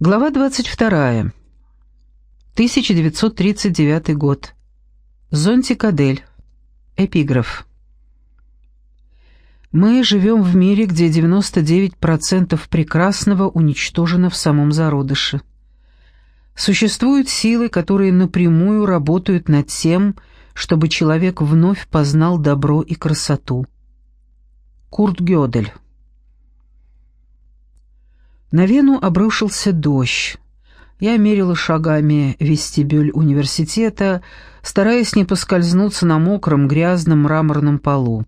Глава 22. 1939 год. Зонтик Адель. Эпиграф. Мы живем в мире, где 99% прекрасного уничтожено в самом зародыше. Существуют силы, которые напрямую работают над тем, чтобы человек вновь познал добро и красоту. Курт Гёдель. На Вену обрушился дождь. Я мерила шагами вестибюль университета, стараясь не поскользнуться на мокром грязном мраморном полу.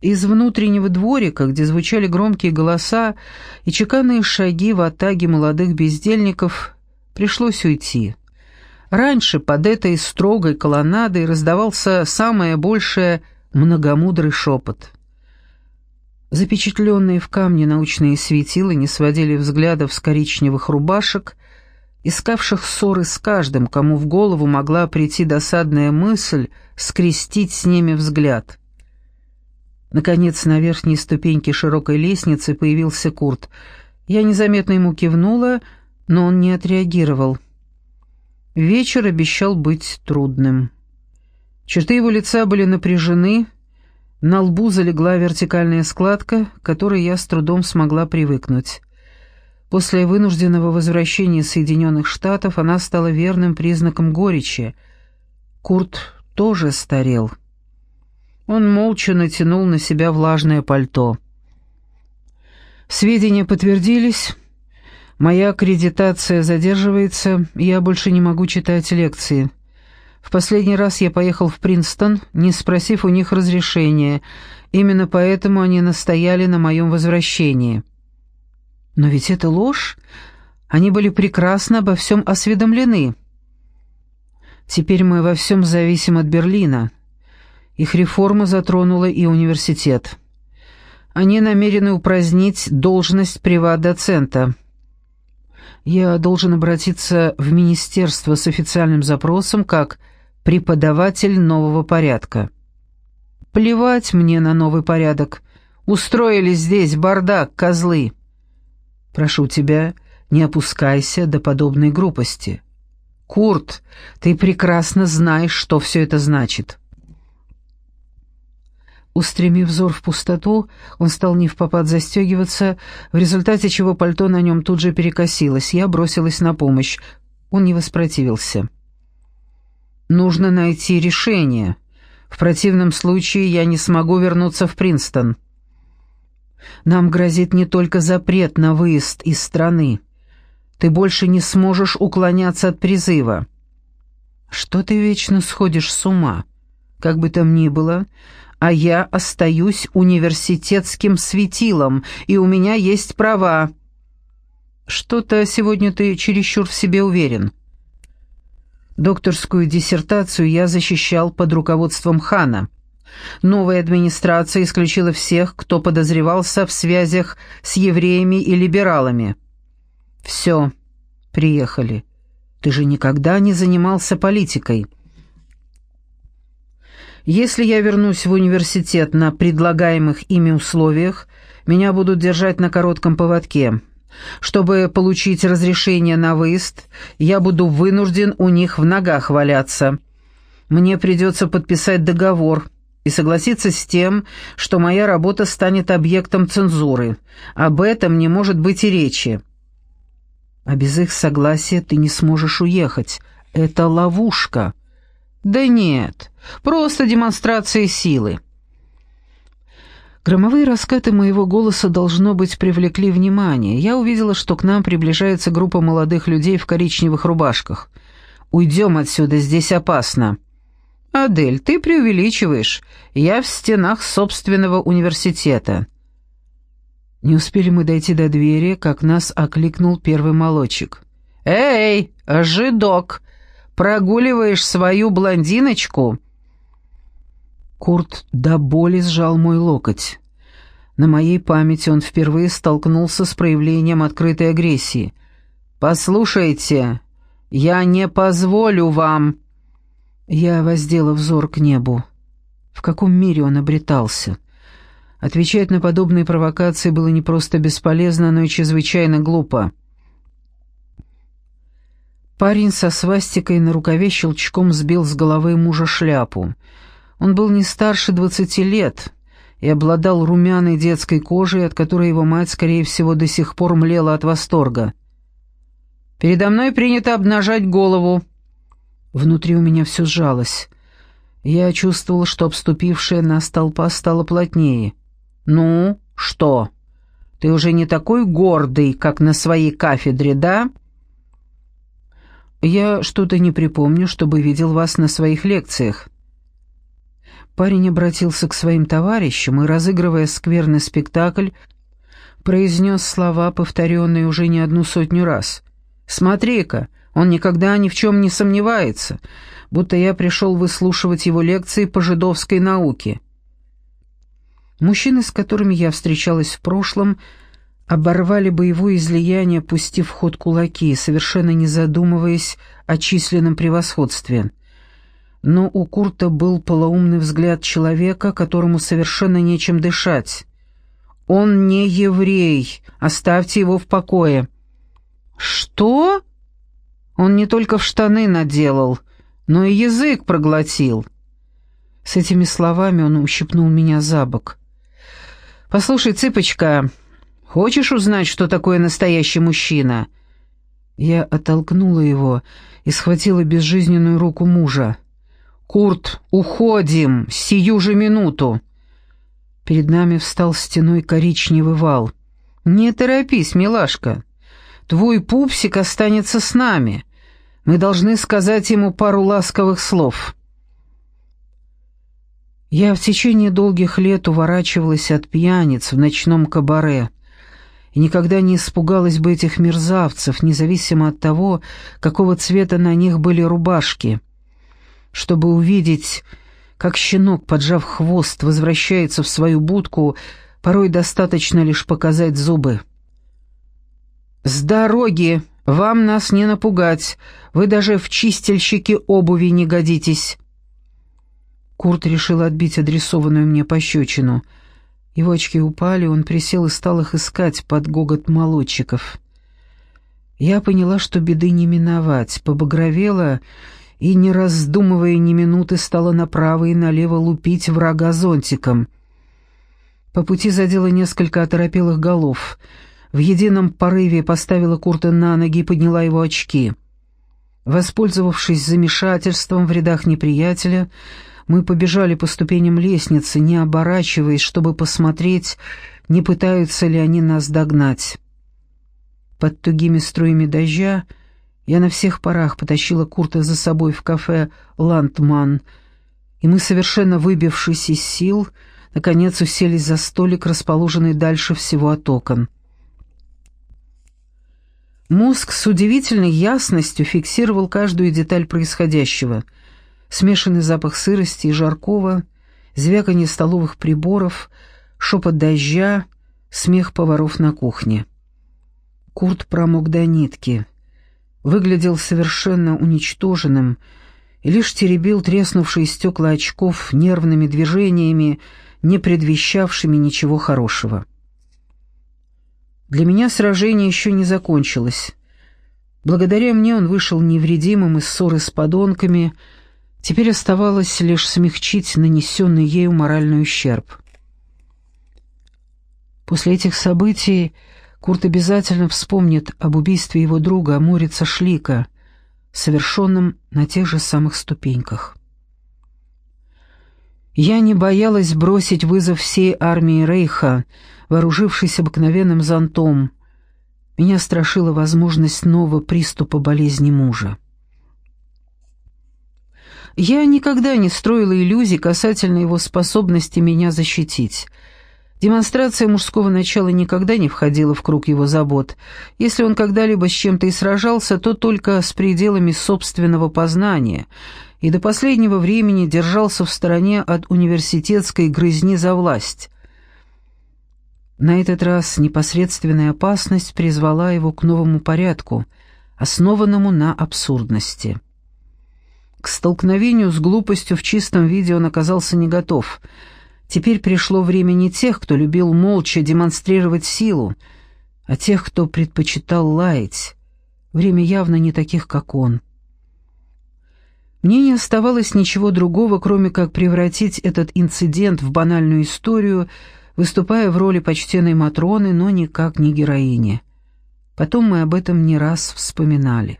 Из внутреннего дворика, где звучали громкие голоса и чеканные шаги в атаге молодых бездельников, пришлось уйти. Раньше под этой строгой колоннадой раздавался самое большее многомудрый шепот. Запечатленные в камне научные светила не сводили взглядов с коричневых рубашек, искавших ссоры с каждым, кому в голову могла прийти досадная мысль скрестить с ними взгляд. Наконец, на верхней ступеньке широкой лестницы появился Курт. Я незаметно ему кивнула, но он не отреагировал. Вечер обещал быть трудным. Черты его лица были напряжены, на лбу залегла вертикальная складка, к которой я с трудом смогла привыкнуть. После вынужденного возвращения Соединенных Штатов она стала верным признаком горечи. Курт тоже старел. Он молча натянул на себя влажное пальто. Сведения подтвердились. Моя аккредитация задерживается, я больше не могу читать лекции. В последний раз я поехал в Принстон, не спросив у них разрешения. Именно поэтому они настояли на моем возвращении. Но ведь это ложь. Они были прекрасно обо всем осведомлены. Теперь мы во всем зависим от Берлина. Их реформа затронула и университет. Они намерены упразднить должность приват-доцента. Я должен обратиться в министерство с официальным запросом как преподаватель нового порядка. Плевать мне на новый порядок. Устроили здесь бардак, козлы. Прошу тебя, не опускайся до подобной грубости. Курт, ты прекрасно знаешь, что все это значит. Устремив взор в пустоту, он стал не в попад застегиваться, в результате чего пальто на нем тут же перекосилось. Я бросилась на помощь. Он не воспротивился. Нужно найти решение. В противном случае я не смогу вернуться в Принстон. Нам грозит не только запрет на выезд из страны. Ты больше не сможешь уклоняться от призыва. Что ты вечно сходишь с ума? Как бы там ни было, а я остаюсь университетским светилом, и у меня есть права. Что-то сегодня ты чересчур в себе уверен. Докторскую диссертацию я защищал под руководством Хана. Новая администрация исключила всех, кто подозревался в связях с евреями и либералами. «Все, приехали. Ты же никогда не занимался политикой». Если я вернусь в университет на предлагаемых ими условиях, меня будут держать на коротком поводке. Чтобы получить разрешение на выезд, я буду вынужден у них в ногах валяться. Мне придется подписать договор и согласиться с тем, что моя работа станет объектом цензуры. Об этом не может быть и речи. А без их согласия ты не сможешь уехать. Это ловушка. Да нет, просто демонстрация силы. Громовые раскаты моего голоса, должно быть, привлекли внимание. Я увидела, что к нам приближается группа молодых людей в коричневых рубашках. «Уйдем отсюда, здесь опасно». «Адель, ты преувеличиваешь. Я в стенах собственного университета». Не успели мы дойти до двери, как нас окликнул первый молочек. «Эй, жидок, прогуливаешь свою блондиночку?» Курт до боли сжал мой локоть. На моей памяти он впервые столкнулся с проявлением открытой агрессии. «Послушайте, я не позволю вам...» Я воздела взор к небу. В каком мире он обретался? Отвечать на подобные провокации было не просто бесполезно, но и чрезвычайно глупо. Парень со свастикой на рукаве щелчком сбил с головы мужа шляпу. Он был не старше двадцати лет и обладал румяной детской кожей, от которой его мать, скорее всего, до сих пор млела от восторга. «Передо мной принято обнажать голову». Внутри у меня все сжалось. Я чувствовал, что обступившая нас толпа стала плотнее. «Ну, что? Ты уже не такой гордый, как на своей кафедре, да?» «Я что-то не припомню, чтобы видел вас на своих лекциях». Парень обратился к своим товарищам и, разыгрывая скверный спектакль, произнес слова, повторенные уже не одну сотню раз. «Смотри-ка, он никогда ни в чем не сомневается, будто я пришел выслушивать его лекции по жидовской науке». Мужчины, с которыми я встречалась в прошлом, оборвали боевое излияние, пустив в ход кулаки, совершенно не задумываясь о численном превосходстве — но у Курта был полоумный взгляд человека, которому совершенно нечем дышать. «Он не еврей, оставьте его в покое». «Что?» Он не только в штаны наделал, но и язык проглотил. С этими словами он ущипнул меня за бок. «Послушай, цыпочка, хочешь узнать, что такое настоящий мужчина?» Я оттолкнула его и схватила безжизненную руку мужа. «Курт, уходим! Сию же минуту!» Перед нами встал стеной коричневый вал. «Не торопись, милашка. Твой пупсик останется с нами. Мы должны сказать ему пару ласковых слов». Я в течение долгих лет уворачивалась от пьяниц в ночном кабаре и никогда не испугалась бы этих мерзавцев, независимо от того, какого цвета на них были рубашки чтобы увидеть, как щенок, поджав хвост, возвращается в свою будку, порой достаточно лишь показать зубы. «С дороги! Вам нас не напугать! Вы даже в чистильщике обуви не годитесь!» Курт решил отбить адресованную мне пощечину. Его очки упали, он присел и стал их искать под гогот молодчиков. Я поняла, что беды не миновать, побагровела и, не раздумывая ни минуты, стала направо и налево лупить врага зонтиком. По пути задела несколько оторопелых голов. В едином порыве поставила Курта на ноги и подняла его очки. Воспользовавшись замешательством в рядах неприятеля, мы побежали по ступеням лестницы, не оборачиваясь, чтобы посмотреть, не пытаются ли они нас догнать. Под тугими струями дождя я на всех парах потащила Курта за собой в кафе «Ландман», и мы, совершенно выбившись из сил, наконец уселись за столик, расположенный дальше всего от окон. Мозг с удивительной ясностью фиксировал каждую деталь происходящего. Смешанный запах сырости и жаркого, звяканье столовых приборов, шепот дождя, смех поваров на кухне. Курт промок до нитки — выглядел совершенно уничтоженным и лишь теребил треснувшие стекла очков нервными движениями, не предвещавшими ничего хорошего. Для меня сражение еще не закончилось. Благодаря мне он вышел невредимым из ссоры с подонками, теперь оставалось лишь смягчить нанесенный ею моральный ущерб. После этих событий Курт обязательно вспомнит об убийстве его друга Морица Шлика, совершенном на тех же самых ступеньках. Я не боялась бросить вызов всей армии Рейха, вооружившись обыкновенным зонтом. Меня страшила возможность нового приступа болезни мужа. Я никогда не строила иллюзий касательно его способности меня защитить — Демонстрация мужского начала никогда не входила в круг его забот. Если он когда-либо с чем-то и сражался, то только с пределами собственного познания, и до последнего времени держался в стороне от университетской грызни за власть. На этот раз непосредственная опасность призвала его к новому порядку, основанному на абсурдности. К столкновению с глупостью в чистом виде он оказался не готов — Теперь пришло время не тех, кто любил молча демонстрировать силу, а тех, кто предпочитал лаять. Время явно не таких, как он. Мне не оставалось ничего другого, кроме как превратить этот инцидент в банальную историю, выступая в роли почтенной Матроны, но никак не героини. Потом мы об этом не раз вспоминали.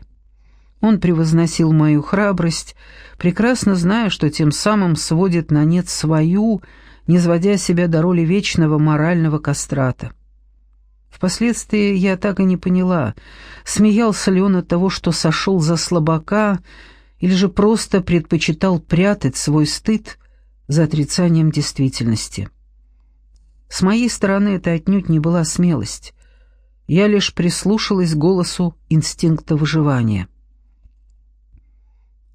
Он превозносил мою храбрость, прекрасно зная, что тем самым сводит на нет свою, не сводя себя до роли вечного морального кастрата. Впоследствии я так и не поняла, смеялся ли он от того, что сошел за слабака, или же просто предпочитал прятать свой стыд за отрицанием действительности. С моей стороны это отнюдь не была смелость. Я лишь прислушалась к голосу инстинкта выживания.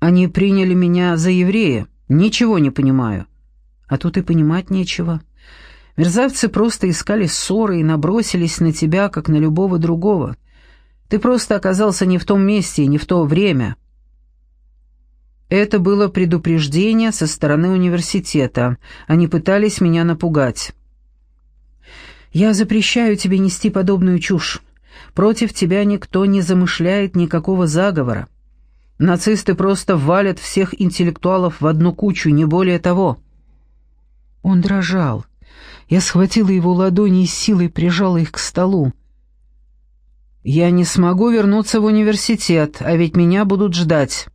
Они приняли меня за еврея, ничего не понимаю. А тут и понимать нечего. Мерзавцы просто искали ссоры и набросились на тебя, как на любого другого. Ты просто оказался не в том месте и не в то время. Это было предупреждение со стороны университета. Они пытались меня напугать. Я запрещаю тебе нести подобную чушь. Против тебя никто не замышляет никакого заговора. Нацисты просто валят всех интеллектуалов в одну кучу, не более того». Он дрожал. Я схватила его ладони и силой прижала их к столу. «Я не смогу вернуться в университет, а ведь меня будут ждать».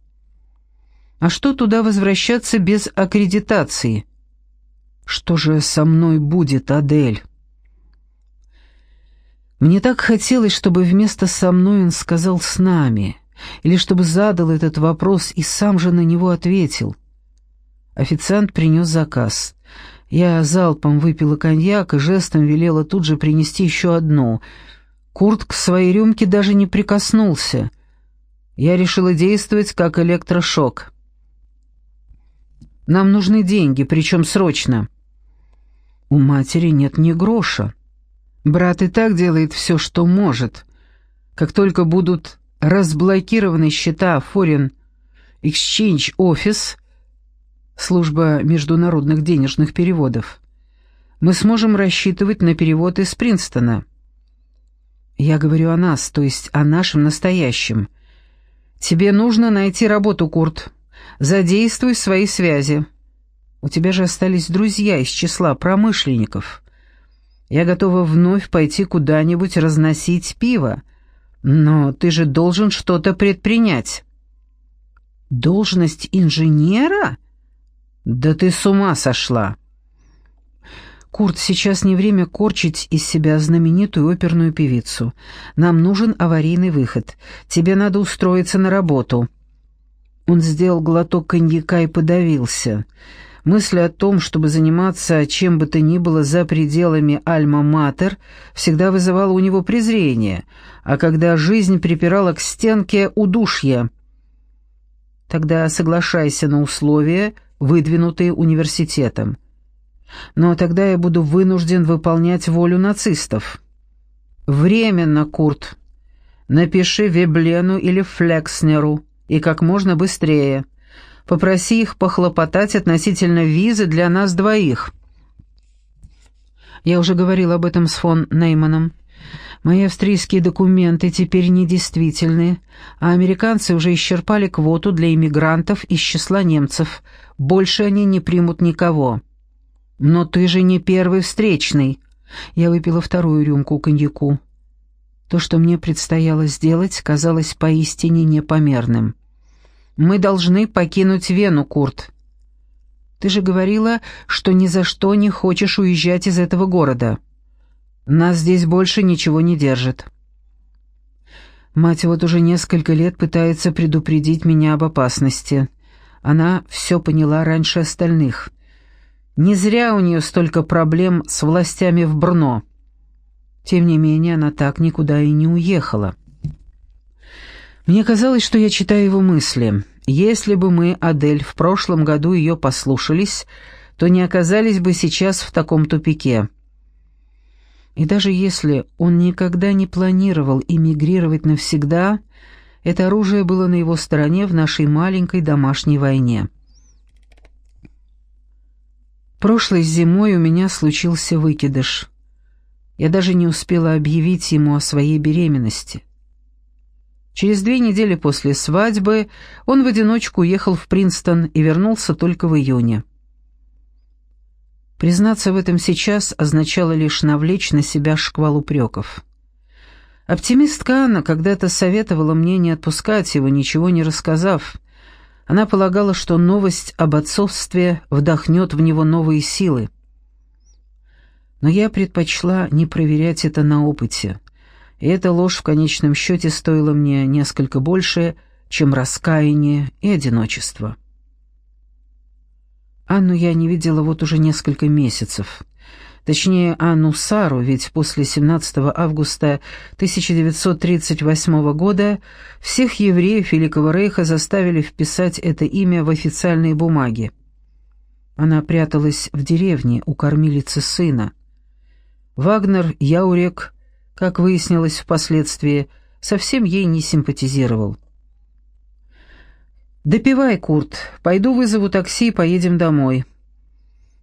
«А что туда возвращаться без аккредитации?» «Что же со мной будет, Адель?» Мне так хотелось, чтобы вместо «со мной» он сказал «с нами» или чтобы задал этот вопрос и сам же на него ответил. Официант принес заказ. Я залпом выпила коньяк и жестом велела тут же принести еще одну. Курт к своей рюмке даже не прикоснулся. Я решила действовать как электрошок. «Нам нужны деньги, причем срочно». «У матери нет ни гроша. Брат и так делает все, что может. Как только будут разблокированы счета Foreign Exchange Office, служба международных денежных переводов, мы сможем рассчитывать на перевод из Принстона. Я говорю о нас, то есть о нашем настоящем. Тебе нужно найти работу, Курт. Задействуй свои связи. У тебя же остались друзья из числа промышленников. Я готова вновь пойти куда-нибудь разносить пиво. Но ты же должен что-то предпринять. Должность инженера? Да ты с ума сошла. Курт, сейчас не время корчить из себя знаменитую оперную певицу. Нам нужен аварийный выход. Тебе надо устроиться на работу. Он сделал глоток коньяка и подавился. Мысль о том, чтобы заниматься чем бы то ни было за пределами Альма-Матер, всегда вызывала у него презрение, а когда жизнь припирала к стенке удушье. Тогда соглашайся на условия, выдвинутые университетом. Но тогда я буду вынужден выполнять волю нацистов. Временно, Курт. Напиши Веблену или Флекснеру, и как можно быстрее. Попроси их похлопотать относительно визы для нас двоих». Я уже говорил об этом с фон Нейманом. Мои австрийские документы теперь недействительны, а американцы уже исчерпали квоту для иммигрантов из числа немцев. Больше они не примут никого. Но ты же не первый встречный. Я выпила вторую рюмку коньяку. То, что мне предстояло сделать, казалось поистине непомерным. Мы должны покинуть Вену, Курт. Ты же говорила, что ни за что не хочешь уезжать из этого города. Нас здесь больше ничего не держит. Мать вот уже несколько лет пытается предупредить меня об опасности. Она все поняла раньше остальных. Не зря у нее столько проблем с властями в Брно. Тем не менее, она так никуда и не уехала. Мне казалось, что я читаю его мысли. Если бы мы, Адель, в прошлом году ее послушались, то не оказались бы сейчас в таком тупике. И даже если он никогда не планировал эмигрировать навсегда, это оружие было на его стороне в нашей маленькой домашней войне. Прошлой зимой у меня случился выкидыш. Я даже не успела объявить ему о своей беременности. Через две недели после свадьбы он в одиночку уехал в Принстон и вернулся только в июне. Признаться в этом сейчас означало лишь навлечь на себя шквал упреков. Оптимистка Анна когда-то советовала мне не отпускать его, ничего не рассказав. Она полагала, что новость об отцовстве вдохнет в него новые силы. Но я предпочла не проверять это на опыте. И эта ложь в конечном счете стоила мне несколько больше, чем раскаяние и одиночество. Анну я не видела вот уже несколько месяцев. Точнее, Анну Сару, ведь после 17 августа 1938 года всех евреев Великого Рейха заставили вписать это имя в официальные бумаги. Она пряталась в деревне у кормилицы сына. Вагнер Яурек как выяснилось впоследствии, совсем ей не симпатизировал. «Допивай, Курт, пойду вызову такси и поедем домой.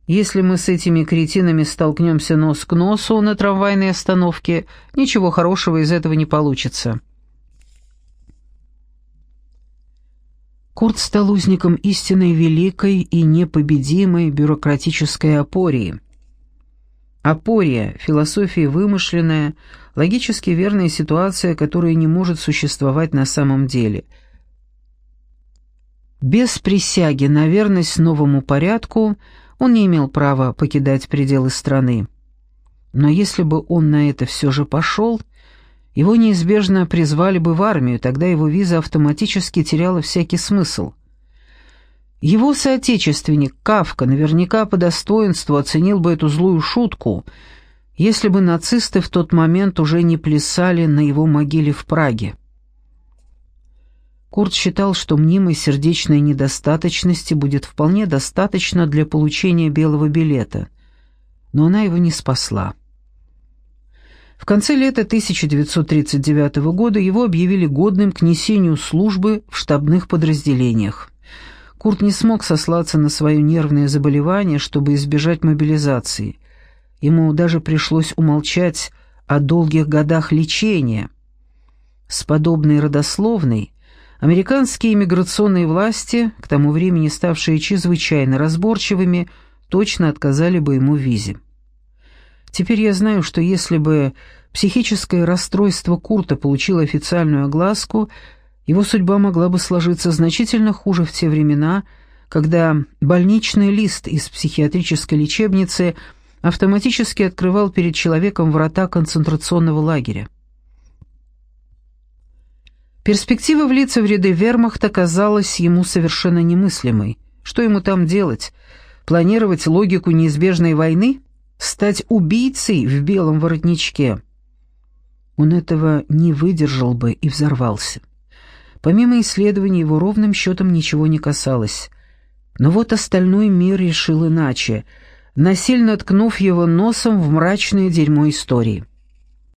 Если мы с этими кретинами столкнемся нос к носу на трамвайной остановке, ничего хорошего из этого не получится». Курт стал узником истинной великой и непобедимой бюрократической опории. Апория – философия вымышленная, логически верная ситуация, которая не может существовать на самом деле. Без присяги на верность новому порядку он не имел права покидать пределы страны. Но если бы он на это все же пошел, его неизбежно призвали бы в армию, тогда его виза автоматически теряла всякий смысл – его соотечественник Кавка наверняка по достоинству оценил бы эту злую шутку, если бы нацисты в тот момент уже не плясали на его могиле в Праге. Курт считал, что мнимой сердечной недостаточности будет вполне достаточно для получения белого билета, но она его не спасла. В конце лета 1939 года его объявили годным к несению службы в штабных подразделениях. Курт не смог сослаться на свое нервное заболевание, чтобы избежать мобилизации. Ему даже пришлось умолчать о долгих годах лечения. С подобной родословной американские иммиграционные власти, к тому времени ставшие чрезвычайно разборчивыми, точно отказали бы ему в визе. Теперь я знаю, что если бы психическое расстройство Курта получило официальную огласку, его судьба могла бы сложиться значительно хуже в те времена, когда больничный лист из психиатрической лечебницы автоматически открывал перед человеком врата концентрационного лагеря. Перспектива влиться в ряды вермахта казалась ему совершенно немыслимой. Что ему там делать? Планировать логику неизбежной войны? Стать убийцей в белом воротничке? Он этого не выдержал бы и взорвался. Помимо исследований его ровным счетом ничего не касалось. Но вот остальной мир решил иначе, насильно ткнув его носом в мрачное дерьмо истории.